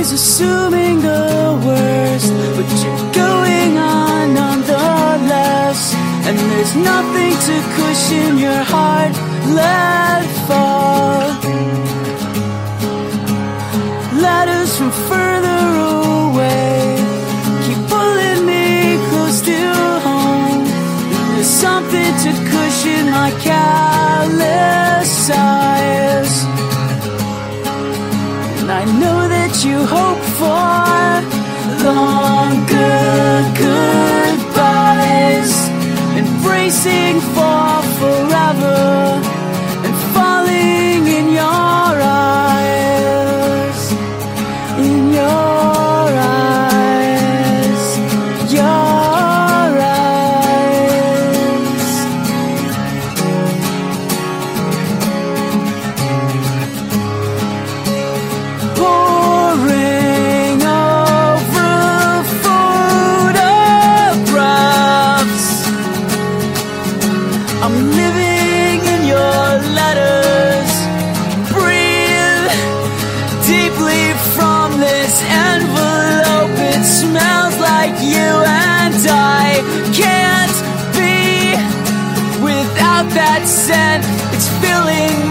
always assuming the worst, but you're going on nonetheless. And there's nothing to cushion your heart. Let it fall. Letters from further away keep pulling me close to home. And there's something to cushion my callous hope for. Longer goodbyes, embracing for forever. And falling in your eyes, in your I can't be without that scent. It's filling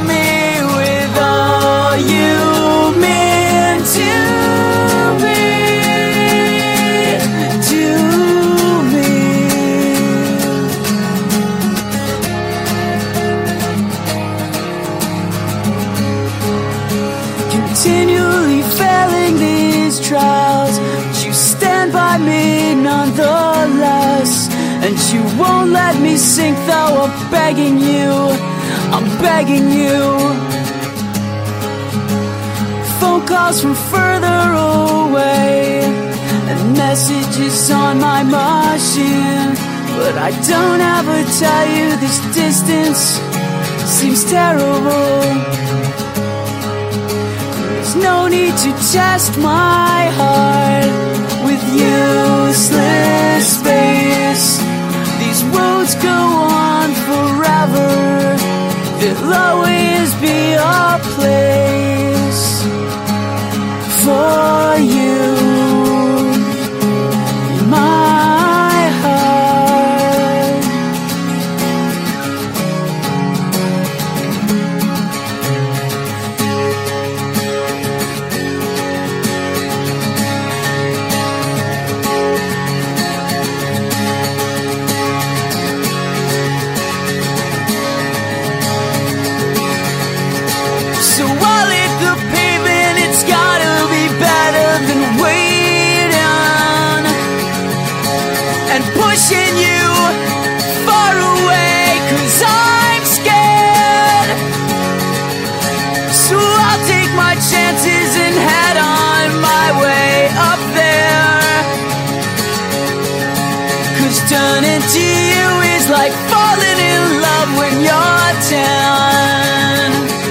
And you won't let me sink, though I'm begging you. I'm begging you. Phone calls from further away. And messages on my machine. But I don't ever tell you this distance seems terrible. There's no need to test my heart with useless space. listening to you is like falling in love when you're down.